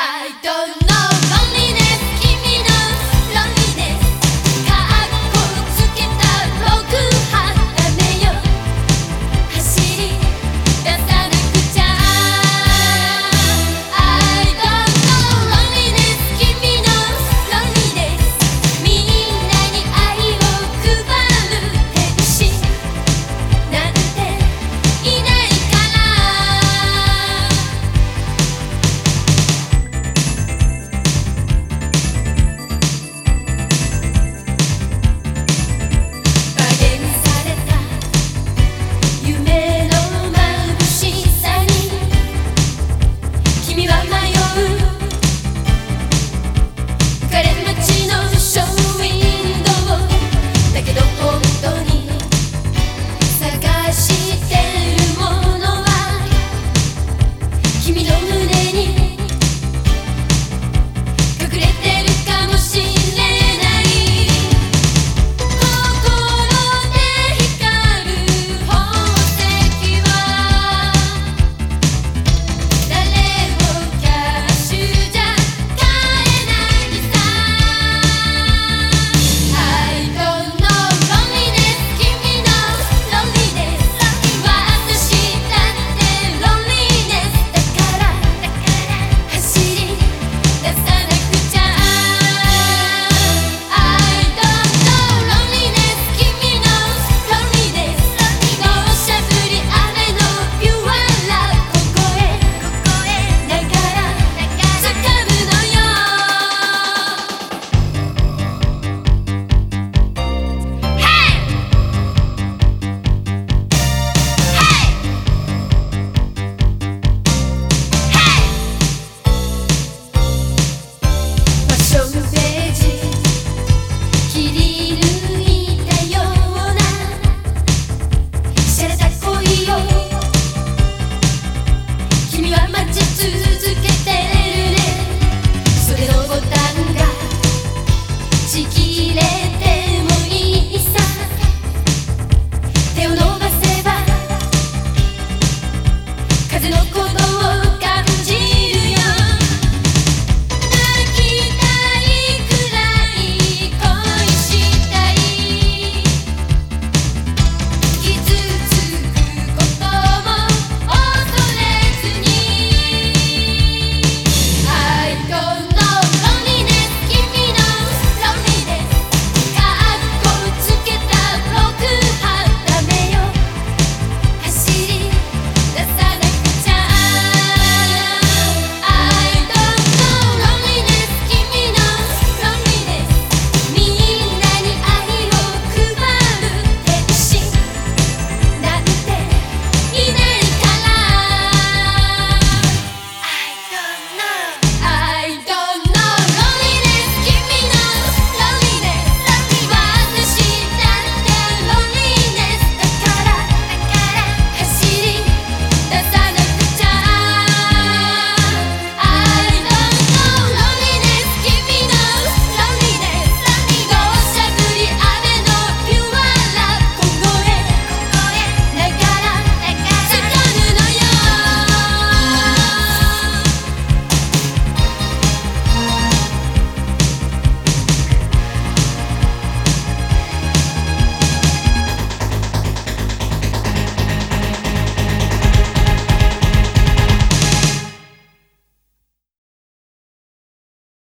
I don't